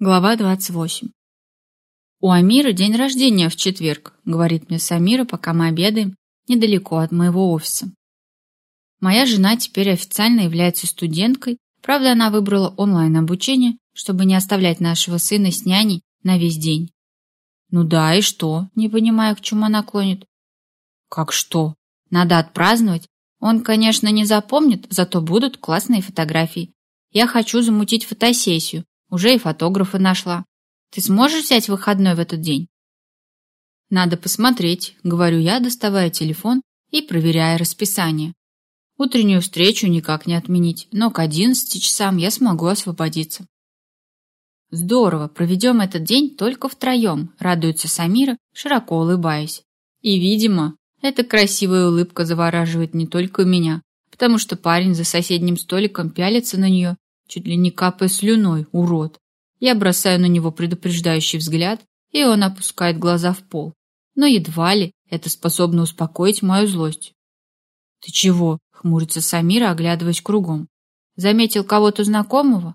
Глава 28. «У Амира день рождения в четверг», — говорит мне Самира, пока мы обедаем недалеко от моего офиса. Моя жена теперь официально является студенткой, правда, она выбрала онлайн-обучение, чтобы не оставлять нашего сына с няней на весь день. Ну да, и что? Не понимаю, к чему она клонит. Как что? Надо отпраздновать. Он, конечно, не запомнит, зато будут классные фотографии. Я хочу замутить фотосессию, уже и фотографа нашла. Ты сможешь взять выходной в этот день? Надо посмотреть, говорю я, доставая телефон и проверяя расписание. Утреннюю встречу никак не отменить, но к 11 часам я смогу освободиться. Здорово, проведем этот день только втроем, радуется Самира, широко улыбаясь. И, видимо, эта красивая улыбка завораживает не только меня, потому что парень за соседним столиком пялится на нее чуть ли не капая слюной, урод. Я бросаю на него предупреждающий взгляд, и он опускает глаза в пол. Но едва ли это способно успокоить мою злость. «Ты чего?» — хмурится Самира, оглядываясь кругом. «Заметил кого-то знакомого?»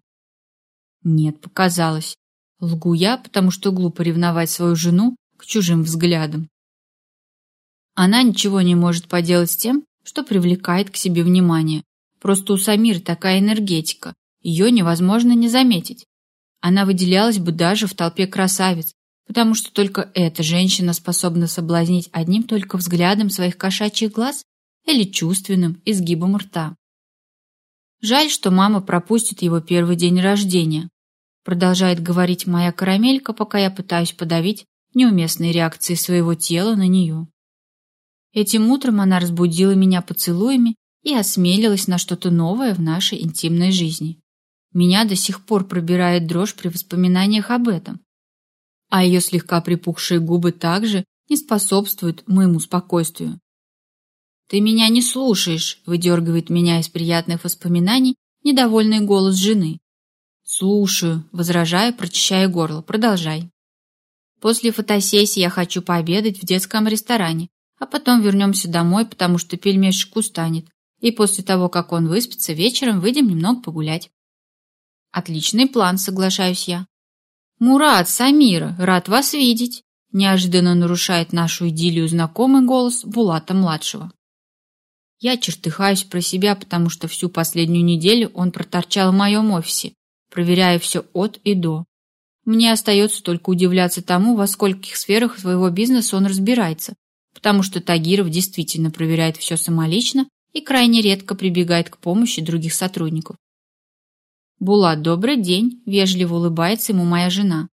«Нет, показалось. Лгу я, потому что глупо ревновать свою жену к чужим взглядам. Она ничего не может поделать с тем, что привлекает к себе внимание. Просто у Самиры такая энергетика, ее невозможно не заметить. Она выделялась бы даже в толпе красавиц, потому что только эта женщина способна соблазнить одним только взглядом своих кошачьих глаз или чувственным изгибом рта. Жаль, что мама пропустит его первый день рождения. Продолжает говорить моя карамелька, пока я пытаюсь подавить неуместные реакции своего тела на нее. Этим утром она разбудила меня поцелуями и осмелилась на что-то новое в нашей интимной жизни. Меня до сих пор пробирает дрожь при воспоминаниях об этом. А ее слегка припухшие губы также не способствуют моему спокойствию. «Ты меня не слушаешь», — выдергивает меня из приятных воспоминаний недовольный голос жены. «Слушаю», — возражаю, прочищая горло. «Продолжай». После фотосессии я хочу пообедать в детском ресторане, а потом вернемся домой, потому что пельмешек устанет. И после того, как он выспится, вечером выйдем немного погулять. Отличный план, соглашаюсь я. Мурат, Самира, рад вас видеть. Неожиданно нарушает нашу идиллию знакомый голос Булата-младшего. Я чертыхаюсь про себя, потому что всю последнюю неделю он проторчал в моем офисе, проверяя все от и до. Мне остается только удивляться тому, во скольких сферах своего бизнеса он разбирается, потому что Тагиров действительно проверяет все самолично и крайне редко прибегает к помощи других сотрудников. «Булат, добрый день!» – вежливо улыбается ему моя жена.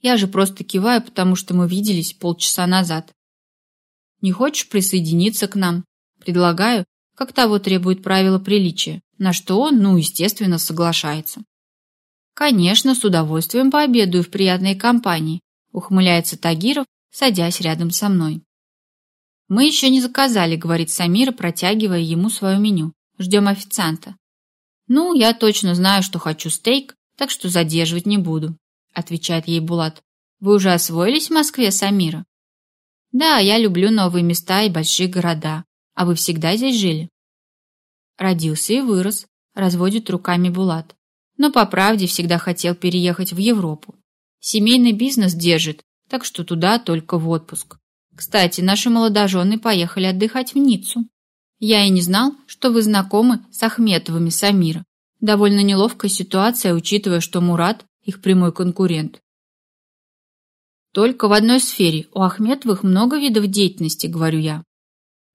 Я же просто киваю, потому что мы виделись полчаса назад. «Не хочешь присоединиться к нам?» Предлагаю, как того требует правила приличия, на что он, ну, естественно, соглашается. «Конечно, с удовольствием пообедаю в приятной компании», ухмыляется Тагиров, садясь рядом со мной. «Мы еще не заказали», — говорит Самира, протягивая ему свое меню. «Ждем официанта». «Ну, я точно знаю, что хочу стейк, так что задерживать не буду», — отвечает ей Булат. «Вы уже освоились в Москве, Самира?» «Да, я люблю новые места и большие города. А вы всегда здесь жили?» Родился и вырос, разводит руками Булат. Но по правде всегда хотел переехать в Европу. Семейный бизнес держит, так что туда только в отпуск. Кстати, наши молодожены поехали отдыхать в Ниццу. Я и не знал, что вы знакомы с Ахметовыми Самира. Довольно неловкая ситуация, учитывая, что Мурат – их прямой конкурент. Только в одной сфере. У Ахметовых много видов деятельности, говорю я.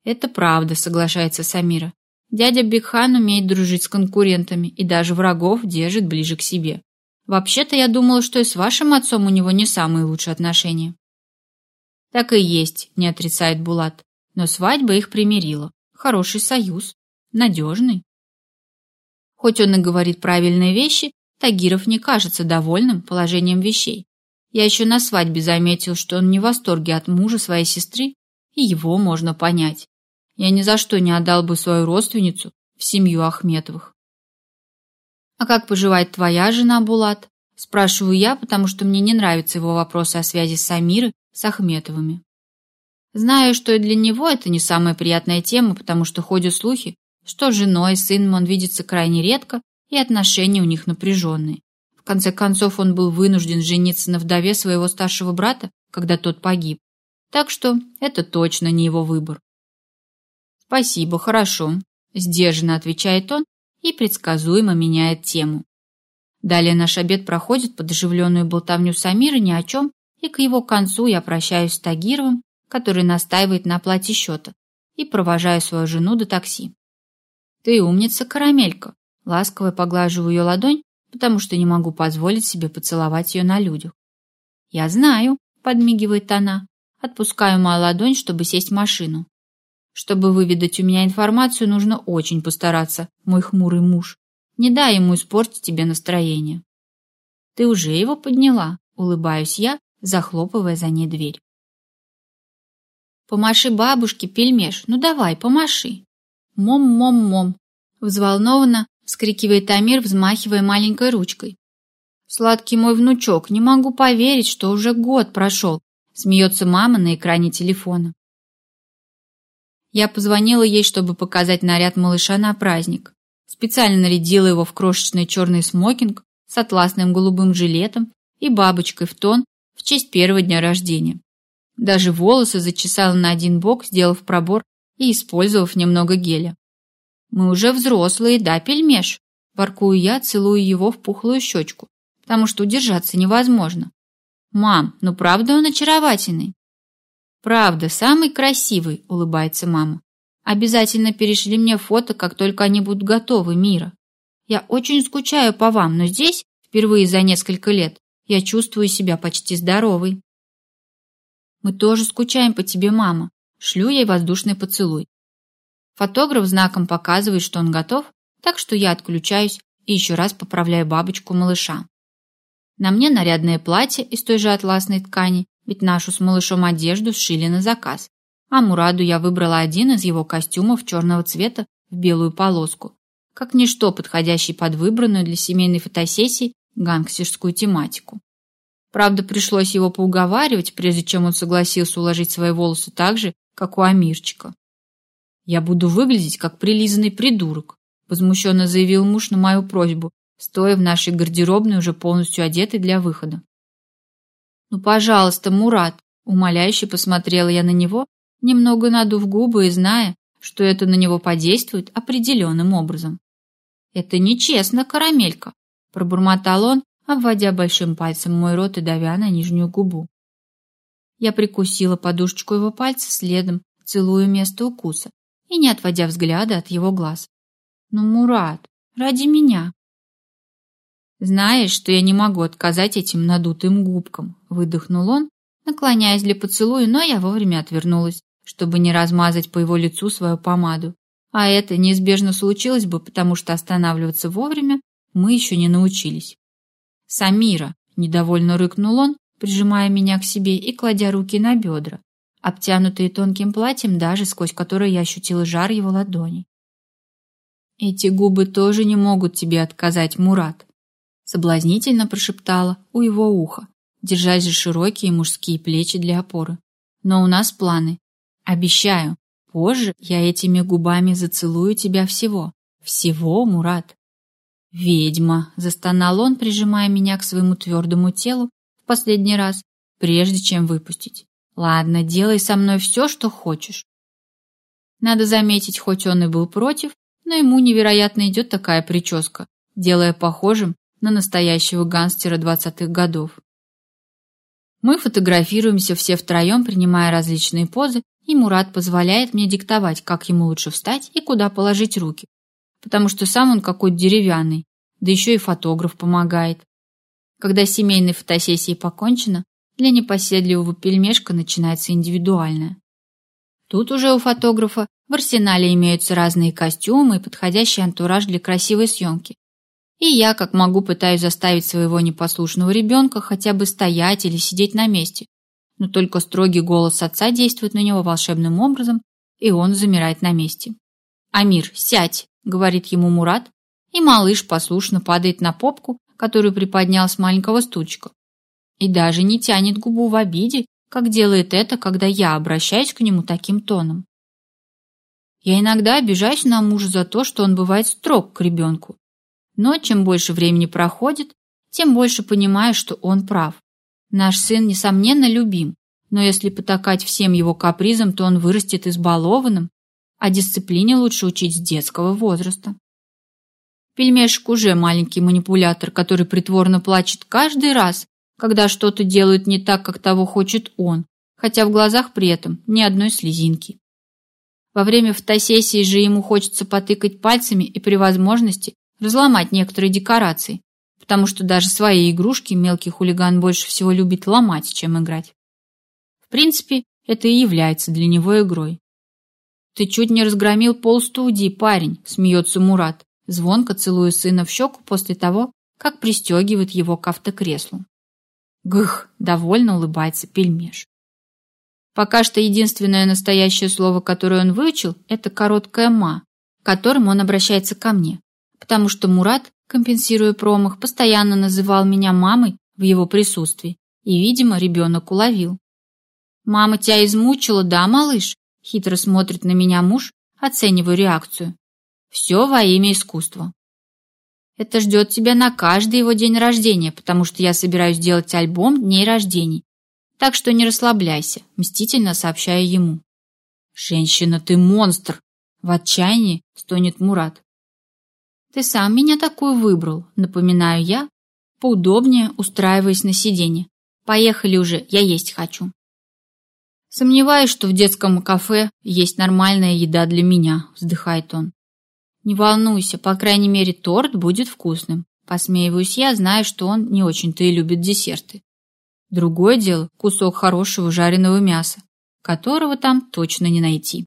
Это правда, соглашается Самира. Дядя Бигхан умеет дружить с конкурентами и даже врагов держит ближе к себе. Вообще-то я думала, что и с вашим отцом у него не самые лучшие отношения. Так и есть, не отрицает Булат. Но свадьба их примирила. Хороший союз. Надежный. Хоть он и говорит правильные вещи, Тагиров не кажется довольным положением вещей. Я еще на свадьбе заметил, что он не в восторге от мужа своей сестры, и его можно понять. Я ни за что не отдал бы свою родственницу в семью Ахметовых. «А как поживает твоя жена, Булат?» Спрашиваю я, потому что мне не нравятся его вопросы о связи с Самирой с Ахметовыми. Знаю, что и для него это не самая приятная тема, потому что ходят слухи, что с женой и сыном он видится крайне редко, и отношения у них напряженные. В конце концов, он был вынужден жениться на вдове своего старшего брата, когда тот погиб. Так что это точно не его выбор. «Спасибо, хорошо», – сдержанно отвечает он и предсказуемо меняет тему. Далее наш обед проходит под оживленную болтовню Самира ни о чем, и к его концу я прощаюсь с Тагировым, который настаивает на оплате счета, и провожаю свою жену до такси. «Ты умница, карамелька!» Ласково поглаживаю ее ладонь, потому что не могу позволить себе поцеловать ее на людях. «Я знаю», — подмигивает она. Отпускаю мою ладонь, чтобы сесть в машину. Чтобы выведать у меня информацию, нужно очень постараться, мой хмурый муж. Не дай ему испортить тебе настроение. Ты уже его подняла, улыбаюсь я, захлопывая за ней дверь. Помаши бабушке, пельмеш, ну давай, помаши. Мом-мом-мом. Взволнованно вскрикивает Амир, взмахивая маленькой ручкой. Сладкий мой внучок, не могу поверить, что уже год прошел, смеется мама на экране телефона. Я позвонила ей, чтобы показать наряд малыша на праздник. Специально нарядила его в крошечный черный смокинг с атласным голубым жилетом и бабочкой в тон в честь первого дня рождения. Даже волосы зачесала на один бок, сделав пробор и использовав немного геля. «Мы уже взрослые, да, пельмеш?» Воркую я, целую его в пухлую щечку, потому что удержаться невозможно. «Мам, ну правда он очаровательный?» «Правда, самый красивый», — улыбается мама. «Обязательно перешли мне фото, как только они будут готовы, Мира. Я очень скучаю по вам, но здесь, впервые за несколько лет, я чувствую себя почти здоровой». «Мы тоже скучаем по тебе, мама», — шлю ей воздушный поцелуй. Фотограф знаком показывает, что он готов, так что я отключаюсь и еще раз поправляю бабочку малыша. На мне нарядное платье из той же атласной ткани ведь нашу с малышом одежду сшили на заказ. А Мураду я выбрала один из его костюмов черного цвета в белую полоску, как ничто подходящий под выбранную для семейной фотосессии гангстерскую тематику. Правда, пришлось его поуговаривать, прежде чем он согласился уложить свои волосы так же, как у Амирчика. «Я буду выглядеть, как прилизанный придурок», возмущенно заявил муж на мою просьбу, стоя в нашей гардеробной уже полностью одетой для выхода. «Ну, пожалуйста, Мурат!» Умоляюще посмотрела я на него, немного надув губы и зная, что это на него подействует определенным образом. «Это нечестно, карамелька!» пробормотал он, обводя большим пальцем мой рот и давя на нижнюю губу. Я прикусила подушечку его пальца следом, целую место укуса и не отводя взгляда от его глаз. «Ну, Мурат, ради меня!» «Знаешь, что я не могу отказать этим надутым губкам», — выдохнул он, наклоняясь для поцелуя, но я вовремя отвернулась, чтобы не размазать по его лицу свою помаду. А это неизбежно случилось бы, потому что останавливаться вовремя мы еще не научились. «Самира!» — недовольно рыкнул он, прижимая меня к себе и кладя руки на бедра, обтянутые тонким платьем, даже сквозь которое я ощутила жар его ладоней. «Эти губы тоже не могут тебе отказать, Мурат», соблазнительно прошептала у его уха, держась за широкие мужские плечи для опоры. Но у нас планы. Обещаю, позже я этими губами зацелую тебя всего. Всего, Мурат. Ведьма, застонал он, прижимая меня к своему твердому телу в последний раз, прежде чем выпустить. Ладно, делай со мной все, что хочешь. Надо заметить, хоть он и был против, но ему невероятно идет такая прическа, делая похожим на настоящего гангстера двадцатых годов. Мы фотографируемся все втроем, принимая различные позы, и Мурат позволяет мне диктовать, как ему лучше встать и куда положить руки, потому что сам он какой-то деревянный, да еще и фотограф помогает. Когда семейной фотосессией покончено, для непоседливого пельмешка начинается индивидуальная. Тут уже у фотографа в арсенале имеются разные костюмы и подходящий антураж для красивой съемки, и я, как могу, пытаюсь заставить своего непослушного ребенка хотя бы стоять или сидеть на месте. Но только строгий голос отца действует на него волшебным образом, и он замирает на месте. «Амир, сядь!» — говорит ему Мурат, и малыш послушно падает на попку, которую приподнял с маленького стульчика. И даже не тянет губу в обиде, как делает это, когда я обращаюсь к нему таким тоном. Я иногда обижаюсь на мужа за то, что он бывает строг к ребенку, но чем больше времени проходит, тем больше понимаю, что он прав. Наш сын, несомненно, любим, но если потакать всем его капризам, то он вырастет избалованным, а дисциплине лучше учить с детского возраста. Пельмешек уже маленький манипулятор, который притворно плачет каждый раз, когда что-то делают не так, как того хочет он, хотя в глазах при этом ни одной слезинки. Во время фотосессии же ему хочется потыкать пальцами и при возможности разломать некоторые декорации, потому что даже свои игрушки мелкий хулиган больше всего любит ломать, чем играть. В принципе, это и является для него игрой. «Ты чуть не разгромил полстудии, парень», – смеется Мурат, звонко целуя сына в щеку после того, как пристегивает его к автокреслу. Гых, довольно улыбается пельмеш. Пока что единственное настоящее слово, которое он выучил, это короткое «ма», которым он обращается ко мне, потому что Мурат, компенсируя промах, постоянно называл меня мамой в его присутствии, и, видимо, ребенок уловил. «Мама тебя измучила, да, малыш?» Хитро смотрит на меня муж, оценивая реакцию. «Все во имя искусства». Это ждет тебя на каждый его день рождения, потому что я собираюсь делать альбом дней рождений так что не расслабляйся, мстительно сообщаю ему. Женщина, ты монстр! В отчаянии стонет Мурат. Ты сам меня такую выбрал, напоминаю я, поудобнее устраиваясь на сиденье. Поехали уже, я есть хочу. Сомневаюсь, что в детском кафе есть нормальная еда для меня, вздыхает он. Не волнуйся, по крайней мере, торт будет вкусным. Посмеиваюсь я, зная, что он не очень-то и любит десерты. Другое дело – кусок хорошего жареного мяса, которого там точно не найти.